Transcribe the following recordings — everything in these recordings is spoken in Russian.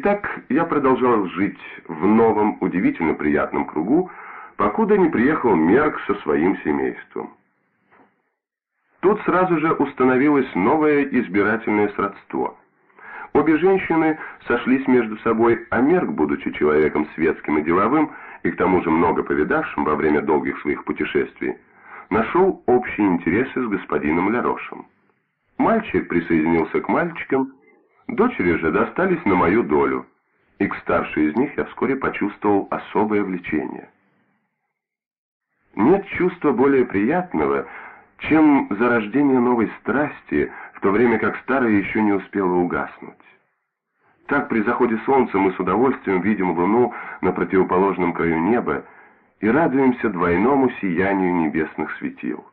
так я продолжал жить в новом, удивительно приятном кругу, покуда не приехал Мерк со своим семейством. Тут сразу же установилось новое избирательное сродство. Обе женщины сошлись между собой, а Мерк, будучи человеком светским и деловым, и к тому же много повидавшим во время долгих своих путешествий, нашел общие интересы с господином Ларошем. Мальчик присоединился к мальчикам, дочери же достались на мою долю, и к старшей из них я вскоре почувствовал особое влечение. Нет чувства более приятного, чем зарождение новой страсти, в то время как старая еще не успела угаснуть. Так при заходе солнца мы с удовольствием видим луну на противоположном краю неба и радуемся двойному сиянию небесных светил.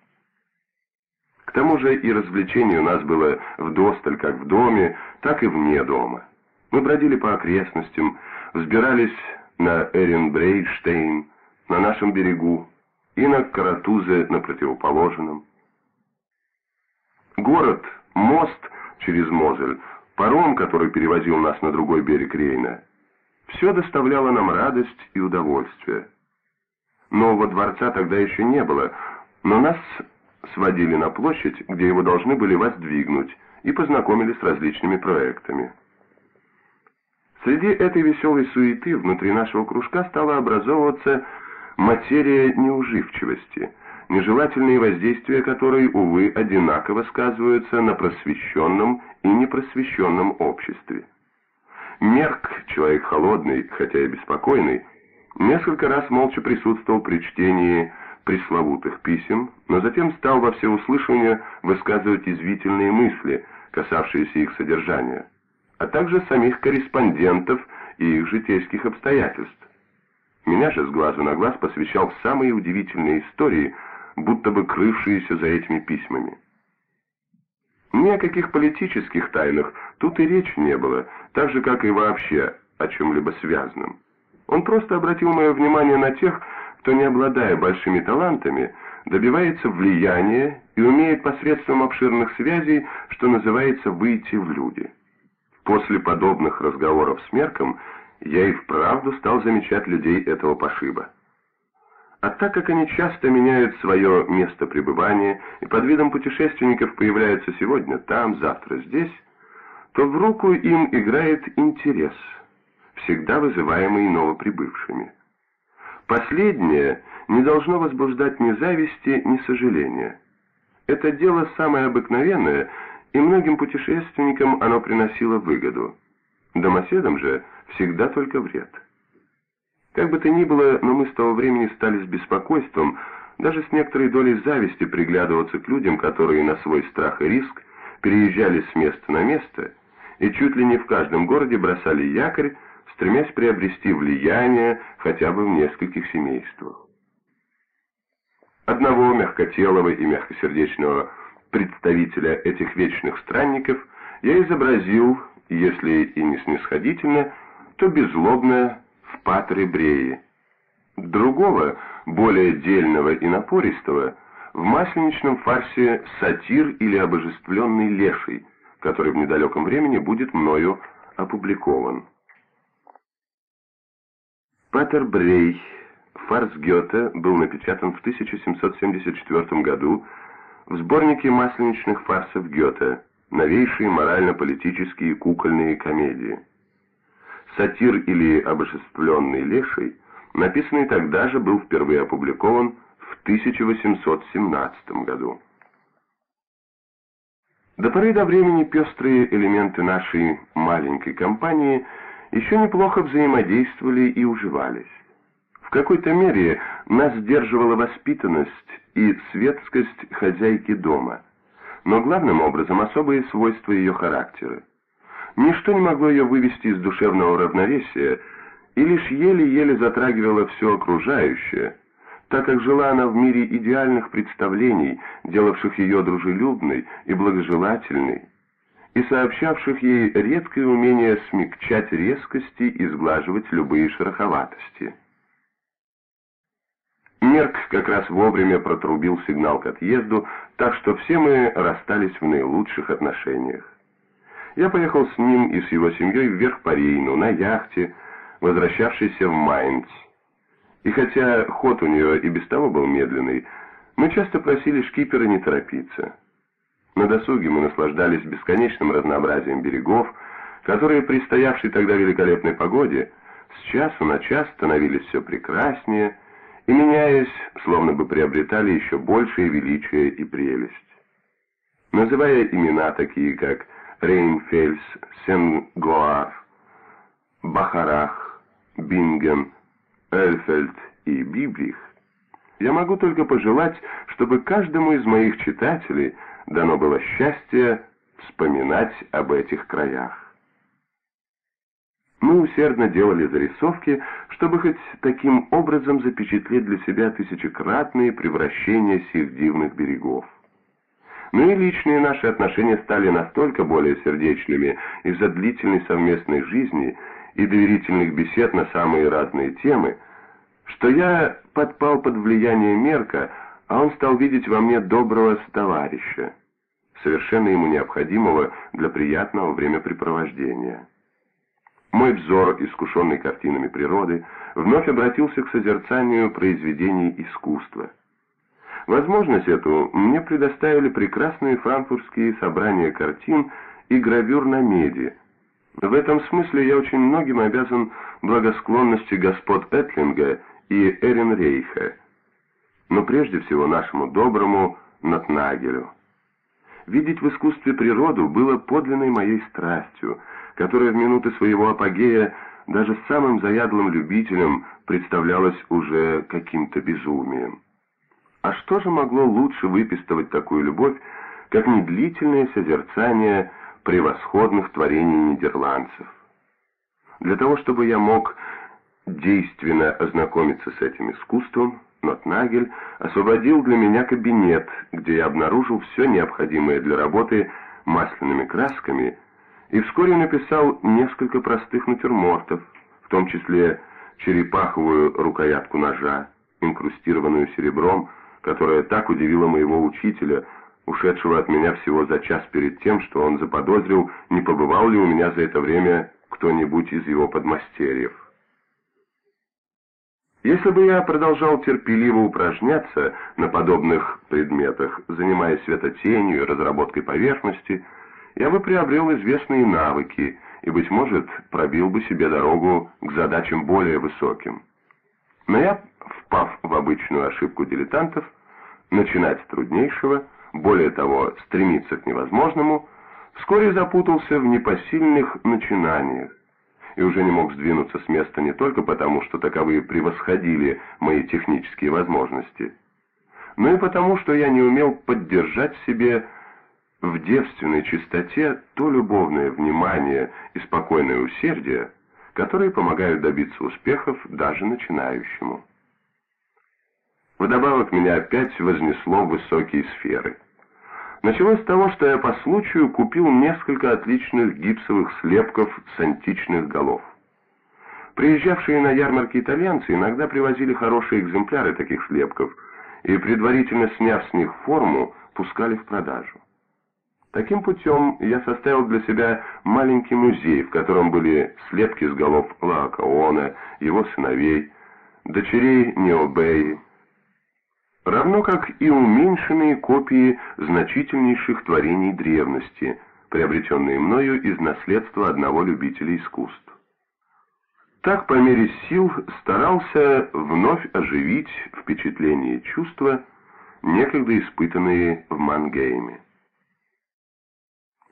Тому же и развлечений у нас было вдосталь как в доме, так и вне дома. Мы бродили по окрестностям, взбирались на Эренбрейштейн, на нашем берегу, и на Каратузе на противоположном. Город, мост через Мозель, паром, который перевозил нас на другой берег Рейна, все доставляло нам радость и удовольствие. Нового дворца тогда еще не было, но нас сводили на площадь, где его должны были воздвигнуть, и познакомили с различными проектами. Среди этой веселой суеты внутри нашего кружка стала образовываться материя неуживчивости, нежелательные воздействия которой, увы, одинаково сказываются на просвещенном и непросвещенном обществе. Мерк, человек холодный, хотя и беспокойный, несколько раз молча присутствовал при чтении пресловутых писем, но затем стал во всеуслышание высказывать извительные мысли, касавшиеся их содержания, а также самих корреспондентов и их житейских обстоятельств. Меня же с глазу на глаз посвящал в самые удивительные истории, будто бы крывшиеся за этими письмами. Ни о каких политических тайнах тут и речи не было, так же, как и вообще о чем-либо связанном. Он просто обратил мое внимание на тех, кто, не обладая большими талантами, добивается влияния и умеет посредством обширных связей, что называется, выйти в люди. После подобных разговоров с Мерком я и вправду стал замечать людей этого пошиба. А так как они часто меняют свое место пребывания и под видом путешественников появляются сегодня там, завтра здесь, то в руку им играет интерес, всегда вызываемый новоприбывшими. Последнее не должно возбуждать ни зависти, ни сожаления. Это дело самое обыкновенное, и многим путешественникам оно приносило выгоду. Домоседам же – всегда только вред. Как бы то ни было, но мы с того времени стали с беспокойством, даже с некоторой долей зависти приглядываться к людям, которые на свой страх и риск переезжали с места на место и чуть ли не в каждом городе бросали якорь, стремясь приобрести влияние хотя бы в нескольких семействах. Одного мягкотелого и мягкосердечного представителя этих вечных странников я изобразил, если и не снисходительно, то беззлобно в патре Бреи. Другого, более дельного и напористого, в масленичном фарсе «Сатир» или «Обожествленный леший», который в недалеком времени будет мною опубликован. Патер Брей, фарс Гёте, был напечатан в 1774 году в сборнике масленичных фарсов Гёте «Новейшие морально-политические кукольные комедии». «Сатир» или «Обожествленный леший», написанный тогда же, был впервые опубликован в 1817 году. До поры до времени пестрые элементы нашей маленькой компании еще неплохо взаимодействовали и уживались. В какой-то мере нас сдерживала воспитанность и светскость хозяйки дома, но главным образом особые свойства ее характера. Ничто не могло ее вывести из душевного равновесия, и лишь еле-еле затрагивало все окружающее, так как жила она в мире идеальных представлений, делавших ее дружелюбной и благожелательной, и сообщавших ей редкое умение смягчать резкости и сглаживать любые шероховатости. Мерк как раз вовремя протрубил сигнал к отъезду, так что все мы расстались в наилучших отношениях. я поехал с ним и с его семьей вверх по Рейну на яхте, возвращавшейся в Майнц. И хотя ход у нее и без того был медленный, мы часто просили шкипера не торопиться. На досуге мы наслаждались бесконечным разнообразием берегов, которые при стоявшей тогда великолепной погоде с часу на час становились все прекраснее и, меняясь, словно бы приобретали еще большее величие и прелесть. Называя имена такие, как Рейнфельс, Сен-Гоар, Бахарах, Бинген, Эльфельд и Библих, я могу только пожелать, чтобы каждому из моих читателей дано было счастье вспоминать об этих краях. Мы усердно делали зарисовки, чтобы хоть таким образом запечатлеть для себя тысячекратные превращения сих дивных берегов. Но и личные наши отношения стали настолько более сердечными из-за длительной совместной жизни и доверительных бесед на самые разные темы, что я подпал под влияние Мерка, а он стал видеть во мне доброго товарища, совершенно ему необходимого для приятного времяпрепровождения. Мой взор, искушенный картинами природы, вновь обратился к созерцанию произведений искусства. Возможность эту мне предоставили прекрасные франкфуртские собрания картин и гравюр на меди. В этом смысле я очень многим обязан благосклонности господ Этлинга и Эрин Рейха, но прежде всего нашему доброму Натнагелю. Видеть в искусстве природу было подлинной моей страстью, которая в минуты своего апогея даже самым заядлым любителям представлялась уже каким-то безумием. А что же могло лучше выпистывать такую любовь, как недлительное созерцание превосходных творений нидерландцев? Для того, чтобы я мог действенно ознакомиться с этим искусством, Нотнагель освободил для меня кабинет, где я обнаружил все необходимое для работы масляными красками и вскоре написал несколько простых натюрмортов, в том числе черепаховую рукоятку ножа, инкрустированную серебром, которая так удивила моего учителя, ушедшего от меня всего за час перед тем, что он заподозрил, не побывал ли у меня за это время кто-нибудь из его подмастерьев. Если бы я продолжал терпеливо упражняться на подобных предметах, занимаясь светотенью и разработкой поверхности, я бы приобрел известные навыки и, быть может, пробил бы себе дорогу к задачам более высоким. Но я, впав в обычную ошибку дилетантов, начинать с труднейшего, более того, стремиться к невозможному, вскоре запутался в непосильных начинаниях, и уже не мог сдвинуться с места не только потому, что таковые превосходили мои технические возможности, но и потому, что я не умел поддержать в себе в девственной чистоте то любовное внимание и спокойное усердие, которые помогают добиться успехов даже начинающему. Вдобавок меня опять вознесло в высокие сферы – Началось с того, что я по случаю купил несколько отличных гипсовых слепков с античных голов. Приезжавшие на ярмарки итальянцы иногда привозили хорошие экземпляры таких слепков и, предварительно сняв с них форму, пускали в продажу. Таким путем я составил для себя маленький музей, в котором были слепки с голов Лаокаона, его сыновей, дочерей Необеи, равно как и уменьшенные копии значительнейших творений древности, приобретенные мною из наследства одного любителя искусств. Так по мере сил старался вновь оживить впечатления и чувства, некогда испытанные в Мангейме.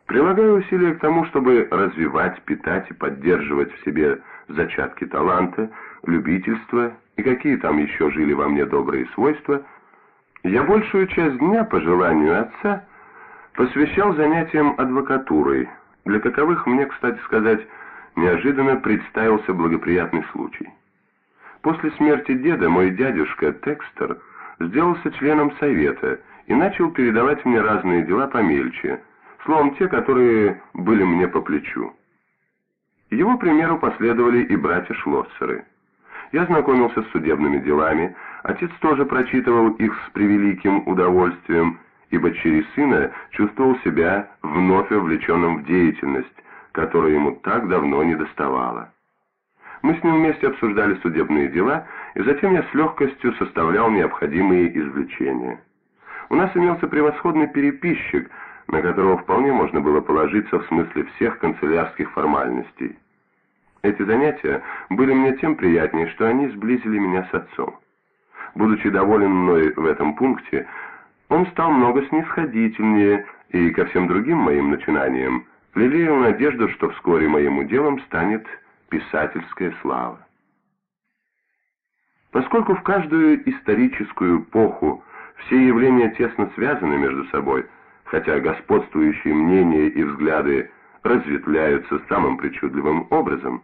Прилагаю усилия к тому, чтобы развивать, питать и поддерживать в себе зачатки таланта, любительства и какие там еще жили во мне добрые свойства – я большую часть дня, по желанию отца, посвящал занятиям адвокатурой. Для таковых мне, кстати сказать, неожиданно представился благоприятный случай. После смерти деда мой дядюшка Текстер сделался членом совета и начал передавать мне разные дела помельче, словом, те, которые были мне по плечу. Его примеру последовали и братья Шлоссеры. Я знакомился с судебными делами, отец тоже прочитывал их с превеликим удовольствием ибо через сына чувствовал себя вновь вовлеченным в деятельность, которая ему так давно не доставала. Мы с ним вместе обсуждали судебные дела, и затем я с легкостью составлял необходимые извлечения. У нас имелся превосходный переписчик, на которого вполне можно было положиться в смысле всех канцелярских формальностей. Эти занятия были мне тем приятнее, что они сблизили меня с отцом. Будучи доволен мной в этом пункте, он стал много снисходительнее и ко всем другим моим начинаниям лелеял надежду, что вскоре моим уделом станет писательская слава. Поскольку в каждую историческую эпоху все явления тесно связаны между собой, хотя господствующие мнения и взгляды разветвляются самым причудливым образом,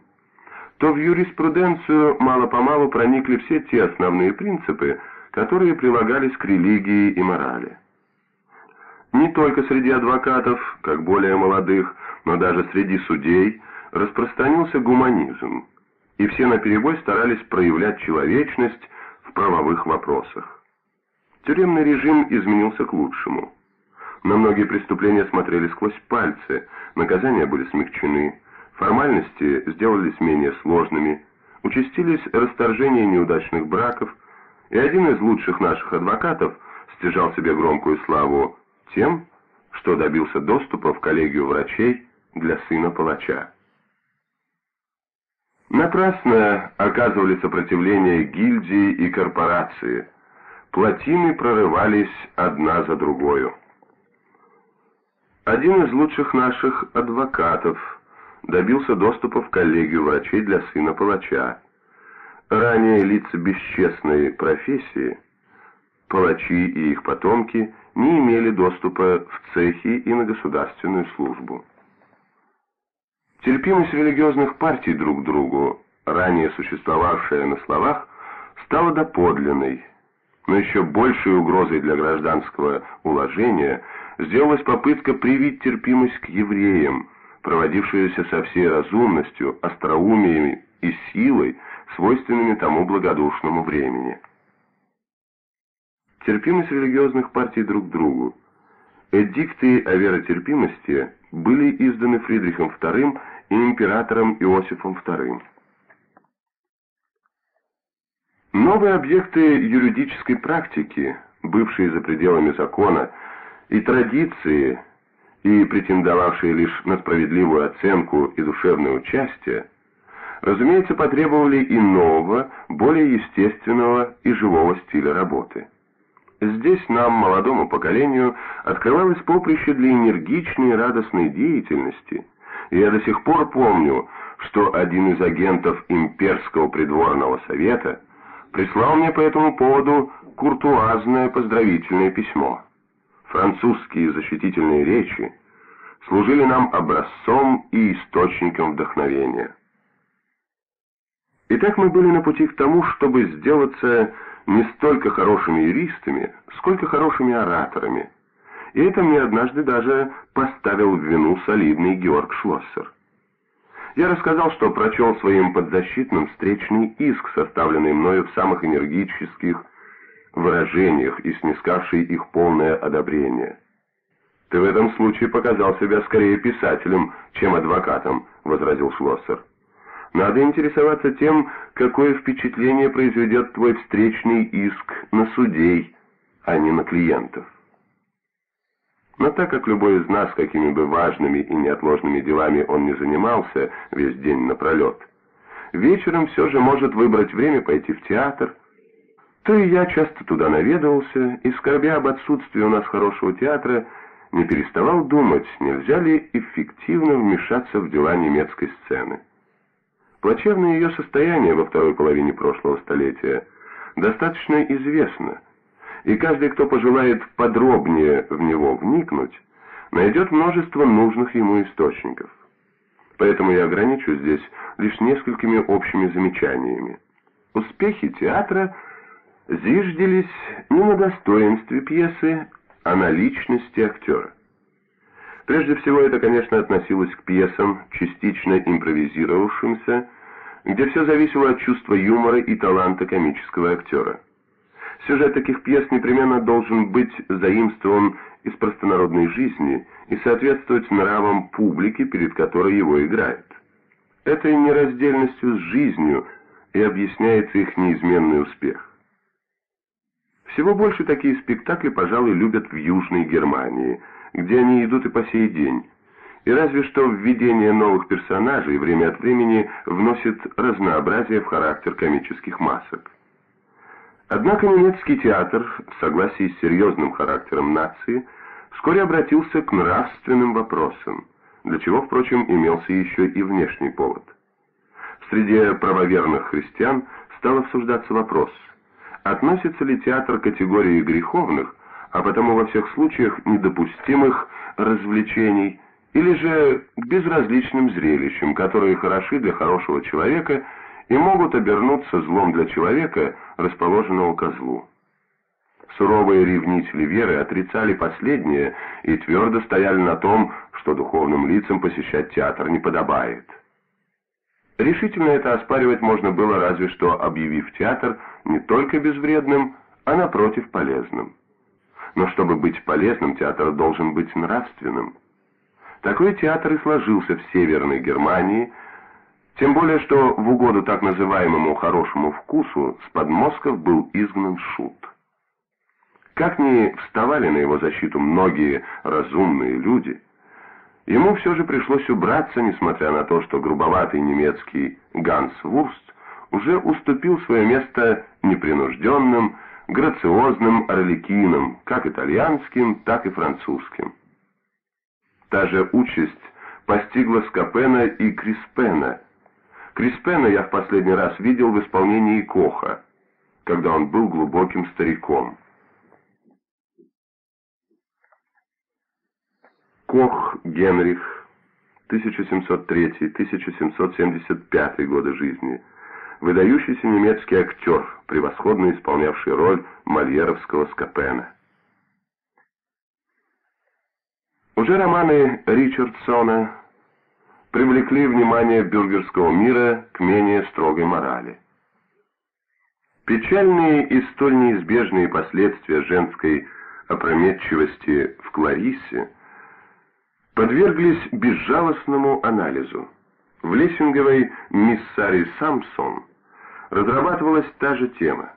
то в юриспруденцию мало-помалу проникли все те основные принципы, которые прилагались к религии и морали. Не только среди адвокатов, как более молодых, но даже среди судей распространился гуманизм, и все наперебой старались проявлять человечность в правовых вопросах. Тюремный режим изменился к лучшему. На многие преступления смотрели сквозь пальцы, наказания были смягчены, формальности сделались менее сложными, участились расторжения неудачных браков, и один из лучших наших адвокатов стяжал себе громкую славу тем, что добился доступа в коллегию врачей для сына палача. Напрасно оказывали сопротивление гильдии и корпорации. Плотины прорывались одна за другою. Один из лучших наших адвокатов добился доступа в коллегию врачей для сына палача. Ранее лица бесчестной профессии, палачи и их потомки, не имели доступа в цехи и на государственную службу. Терпимость религиозных партий друг к другу, ранее существовавшая на словах, стала доподлинной, но еще большей угрозой для гражданского уложения сделалась попытка привить терпимость к евреям, проводившаяся со всей разумностью, остроумием и силой, свойственными тому благодушному времени. Терпимость религиозных партий друг к другу. Эдикты о веротерпимости были изданы Фридрихом II и императором Иосифом II. Новые объекты юридической практики, бывшие за пределами закона, и традиции, и претендовавшие лишь на справедливую оценку и душевное участие, разумеется, потребовали и нового, более естественного и живого стиля работы. Здесь нам, молодому поколению, открывалось поприще для энергичной и радостной деятельности, и я до сих пор помню, что один из агентов имперского придворного совета прислал мне по этому поводу куртуазное поздравительное письмо. Французские защитительные речи служили нам образцом и источником вдохновения. Итак, мы были на пути к тому, чтобы сделаться не столько хорошими юристами, сколько хорошими ораторами. И это мне однажды даже поставил в вину солидный Георг Шлоссер. Я рассказал, что прочел своим подзащитным встречный иск, составленный мною в самых энергических выражениях и снискавший их полное одобрение. «Ты в этом случае показал себя скорее писателем, чем адвокатом», — возразил Шлоссер. Надо интересоваться тем, какое впечатление произведет твой встречный иск на судей, а не на клиентов. Но так как любой из нас, какими бы важными и неотложными делами он не занимался весь день напролет, вечером все же может выбрать время пойти в театр, то и я часто туда наведывался, и, скорбя об отсутствии у нас хорошего театра, не переставал думать, нельзя ли эффективно вмешаться в дела немецкой сцены. Плачевное ее состояние во второй половине прошлого столетия достаточно известно, и каждый, кто пожелает подробнее в него вникнуть, найдет множество нужных ему источников. Поэтому я ограничу здесь лишь несколькими общими замечаниями. Успехи театра зиждились не на достоинстве пьесы, а на личности актера. Прежде всего, это, конечно, относилось к пьесам, частично импровизировавшимся, где все зависело от чувства юмора и таланта комического актера. Сюжет таких пьес непременно должен быть заимствован из простонародной жизни и соответствовать нравам публики, перед которой его играет. Этой нераздельностью с жизнью и объясняется их неизменный успех. Всего больше такие спектакли, пожалуй, любят в Южной Германии, где они идут и по сей день, и разве что введение новых персонажей время от времени вносит разнообразие в характер комических масок. Однако немецкий театр, в согласии с серьезным характером нации, вскоре обратился к нравственным вопросам, для чего, впрочем, имелся еще и внешний повод. Среди правоверных христиан стал обсуждаться вопрос, относится ли театр к категории греховных, а потому во всех случаях недопустимых развлечений, или же к безразличным зрелищам, которые хороши для хорошего человека и могут обернуться злом для человека, расположенного ко злу. Суровые ревнители веры отрицали последнее и твердо стояли на том, что духовным лицам посещать театр не подобает. Решительно это оспаривать можно было разве что объявив театр не только безвредным, а напротив полезным. Но чтобы быть полезным, театр должен быть нравственным. Такой театр и сложился в Северной Германии, тем более что в угоду так называемому «хорошему вкусу» с подмостков был изгнан шут. Как ни вставали на его защиту многие разумные люди, ему все же пришлось убраться, несмотря на то, что грубоватый немецкий Ганс Вурст уже уступил свое место непринужденным, грациозным орликинам, как итальянским, так и французским. Та же участь постигла Скопена и Криспена. Криспена я в последний раз видел в исполнении Коха, когда он был глубоким стариком. Кох Генрих, 1703-1775 годы жизни, выдающийся немецкий актер, превосходно исполнявший роль мольеровского Скопена. Уже романы Ричардсона привлекли внимание бюргерского мира к менее строгой морали. Печальные и столь неизбежные последствия женской опрометчивости в Клариссе подверглись безжалостному анализу. В Лессинговой «Мисс Сари Самсон» разрабатывалась та же тема.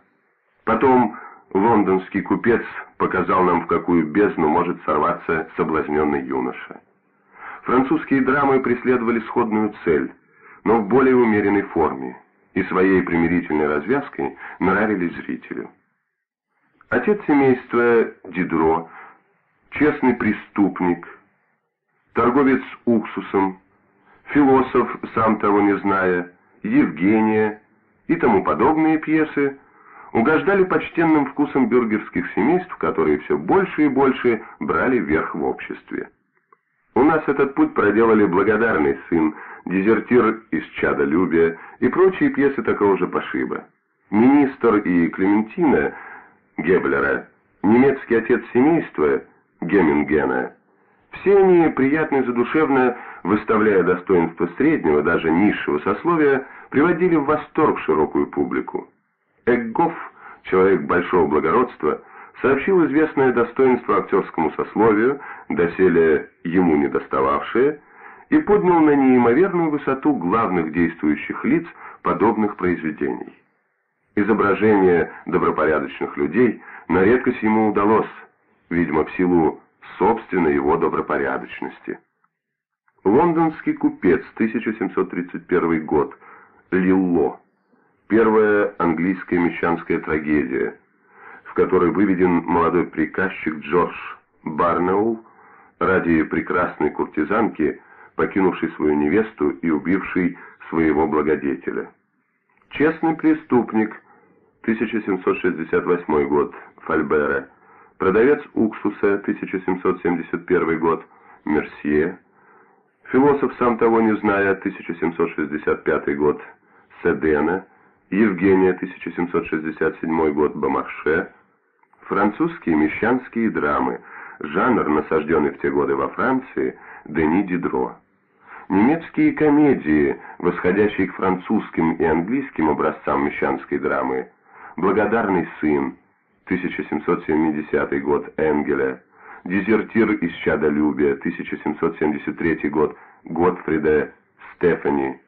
Потом лондонский купец показал нам, в какую бездну может сорваться соблазненный юноша. Французские драмы преследовали сходную цель, но в более умеренной форме, и своей примирительной развязкой нравились зрителю. Отец семейства Дидро, честный преступник, торговец уксусом, философ, сам того не зная, Евгения и тому подобные пьесы угождали почтенным вкусом бюргерских семейств, которые все больше и больше брали верх в обществе. У нас этот путь проделали «Благодарный сын», «Дезертир из чадолюбия» и прочие пьесы такого же пошиба. «Министр» и «Клементина» Геблера, немецкий отец семейства Гемингена, все они приятно и задушевно, выставляя достоинство среднего, даже низшего сословия, приводили в восторг широкую публику. Эггоф, человек большого благородства, сообщил известное достоинство актерскому сословию, доселе ему не достававшее, и поднял на неимоверную высоту главных действующих лиц подобных произведений. Изображение добропорядочных людей на редкость ему удалось, видимо, в силу собственной его добропорядочности. Лондонский купец, 1731 год, Лилло. Первая английская мещанская трагедия, в которой выведен молодой приказчик Джордж Барнеул ради прекрасной куртизанки, покинувший свою невесту и убивший своего благодетеля. Честный преступник, 1768 год, Фальбера. Продавец уксуса, 1771 год, Мерсье. Философ, сам того не зная, 1765 год, Седена. Евгения, 1767 год, Бомарше, французские мещанские драмы, жанр, насажденный в те годы во Франции, Дени Дидро. Немецкие комедии, восходящие к французским и английским образцам мещанской драмы, «Благодарный сын», 1770 год, Энгеля, дезертир из чадолюбия, 1773 год, Готфрида Стефани,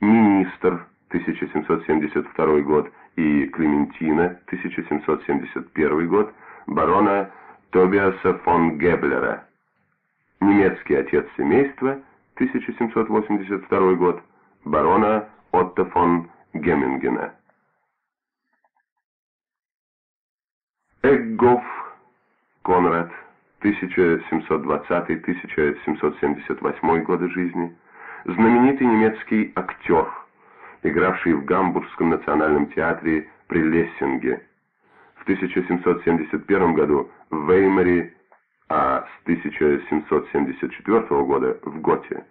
министр, 1772 год, и Клементина, 1771 год, барона Тобиаса фон Геблера, немецкий отец семейства, 1782 год, барона Отто фон Геммингена. Эггоф Конрад, 1720-1778 годы жизни, знаменитый немецкий актер, игравший в Гамбургском национальном театре при Лессинге. В 1771 году в Веймаре, а с 1774 года в Готе.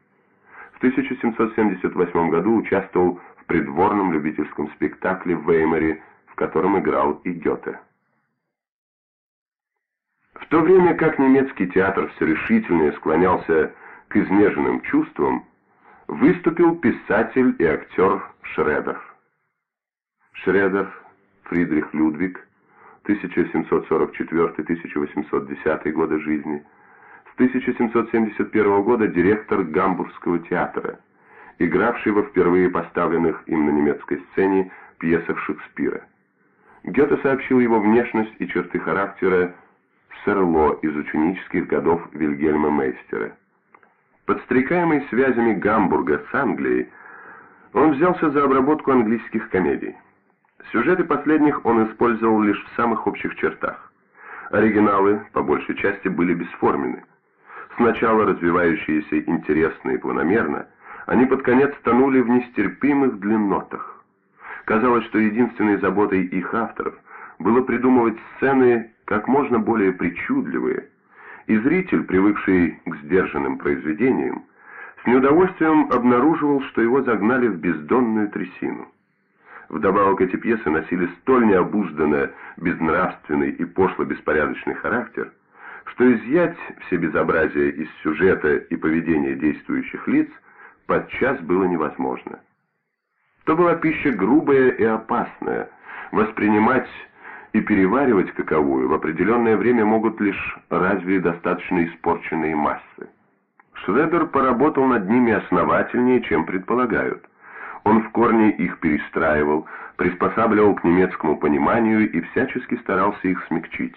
В 1778 году участвовал в придворном любительском спектакле в Веймаре, в котором играл и Гёте. В то время как немецкий театр все решительнее склонялся к изнеженным чувствам, выступил писатель и актер Шредер. Шредер Фридрих Людвиг, 1744-1810 годы жизни, с 1771 года директор Гамбургского театра, игравший во впервые поставленных им на немецкой сцене пьесах Шекспира. Гёте сообщил его внешность и черты характера Серло из ученических годов Вильгельма Мейстера. Подстрекаемый связями Гамбурга с Англией, он взялся за обработку английских комедий. Сюжеты последних он использовал лишь в самых общих чертах. Оригиналы, по большей части, были бесформенны. Сначала развивающиеся интересно и планомерно, они под конец тонули в нестерпимых длиннотах. Казалось, что единственной заботой их авторов было придумывать сцены как можно более причудливые, и зритель, привыкший к сдержанным произведениям, с неудовольствием обнаруживал, что его загнали в бездонную трясину. Вдобавок эти пьесы носили столь необузданно безнравственный и пошло-беспорядочный характер, что изъять все безобразия из сюжета и поведения действующих лиц подчас было невозможно. То была пища грубая и опасная, воспринимать и переваривать каковую в определенное время могут лишь разве достаточно испорченные массы. Шредер поработал над ними основательнее, чем предполагают. Он в корне их перестраивал, приспосабливал к немецкому пониманию и всячески старался их смягчить.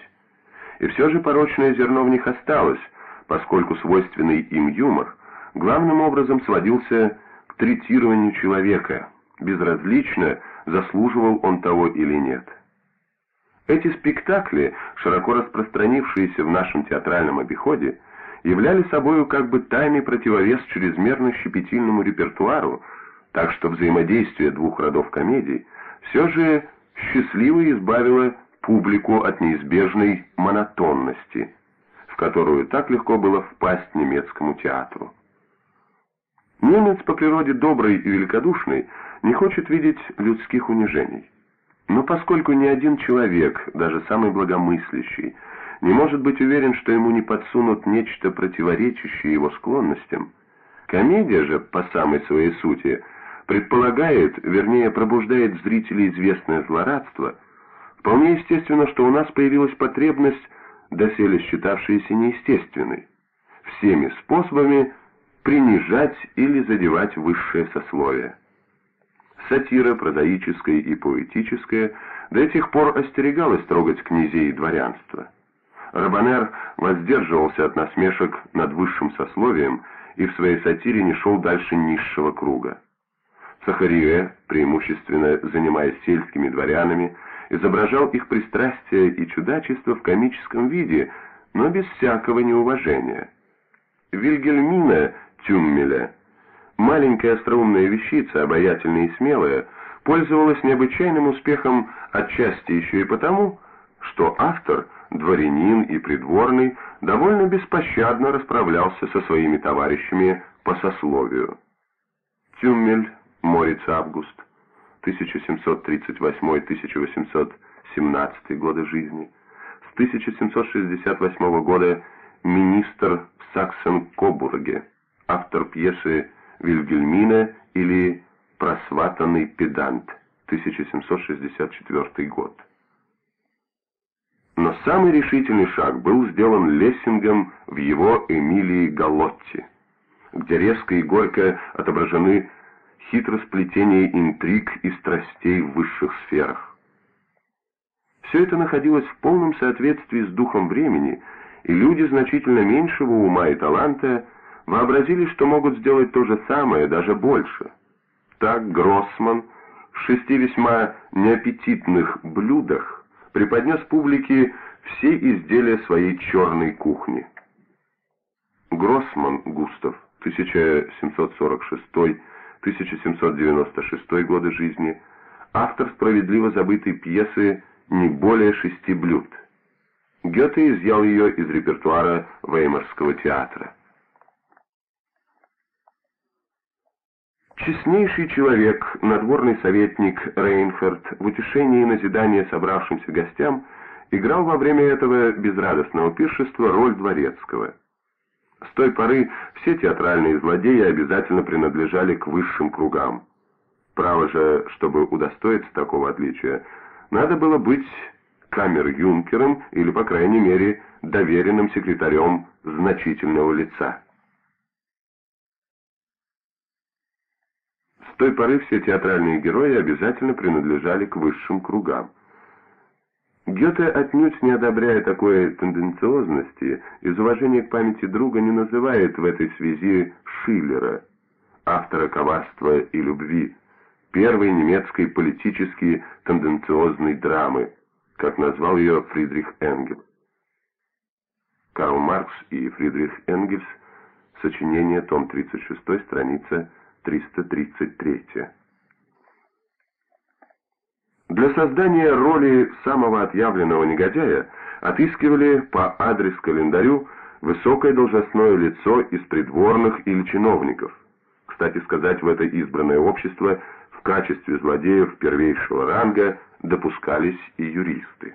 И все же порочное зерно в них осталось, поскольку свойственный им юмор главным образом сводился к третированию человека, безразлично, заслуживал он того или нет. Эти спектакли, широко распространившиеся в нашем театральном обиходе, являли собою как бы тайный противовес чрезмерно щепетильному репертуару, так что взаимодействие двух родов комедий все же счастливо избавило публику от неизбежной монотонности, в которую так легко было впасть немецкому театру. Немец по природе добрый и великодушный не хочет видеть людских унижений. Но поскольку ни один человек, даже самый благомыслящий, не может быть уверен, что ему не подсунут нечто противоречащее его склонностям, комедия же, по самой своей сути, предполагает, вернее, пробуждает в зрителей известное злорадство, вполне естественно, что у нас появилась потребность, доселе считавшаяся неестественной, всеми способами принижать или задевать высшее сословие. Сатира прозаическая и поэтическая до этих пор остерегалась трогать князей и дворянство. Рабанер воздерживался от насмешек над высшим сословием и в своей сатире не шел дальше низшего круга. Сахарие, преимущественно занимаясь сельскими дворянами, изображал их пристрастие и чудачество в комическом виде, но без всякого неуважения. Вильгельмина Тюммеля Маленькая остроумная вещица, обаятельная и смелая, пользовалась необычайным успехом отчасти еще и потому, что автор, дворянин и придворный, довольно беспощадно расправлялся со своими товарищами по сословию. Тюммель, Мориц Август, 1738-1817 годы жизни, с 1768 года министр в Саксен-Кобурге, автор пьесы Вильгельмина или «Просватанный педант», 1764 год. Но самый решительный шаг был сделан Лессингом в его «Эмилии Галотти», где резко и горько отображены хитросплетение интриг и страстей в высших сферах. Все это находилось в полном соответствии с духом времени, и люди значительно меньшего ума и таланта вообразили, что могут сделать то же самое, даже больше. Так Гроссман в шести весьма неаппетитных блюдах преподнес публике все изделия своей черной кухни. Гроссман Густав, 1746-1796 годы жизни, автор справедливо забытой пьесы «Не более шести блюд». Гёте изъял ее из репертуара Веймарского театра. Честнейший человек, надворный советник Рейнфорд, в утешении и назидание собравшимся гостям, играл во время этого безрадостного пиршества роль дворецкого. С той поры все театральные злодеи обязательно принадлежали к высшим кругам. Право же, чтобы удостоиться такого отличия, надо было быть камер-юнкером или, по крайней мере, доверенным секретарем значительного лица. С той поры все театральные герои обязательно принадлежали к высшим кругам. Гёте, отнюдь не одобряя такой тенденциозности, из уважения к памяти друга не называет в этой связи Шиллера, автора «Коварства и любви», первой немецкой политически тенденциозной драмы, как назвал ее Фридрих Энгельс. Карл Маркс и Фридрих Энгельс, сочинение, том 36, страница 333. Для создания роли самого отъявленного негодяя отыскивали по адрес-календарю высокое должностное лицо из придворных или чиновников. Кстати сказать, в это избранное общество в качестве злодеев первейшего ранга допускались и юристы.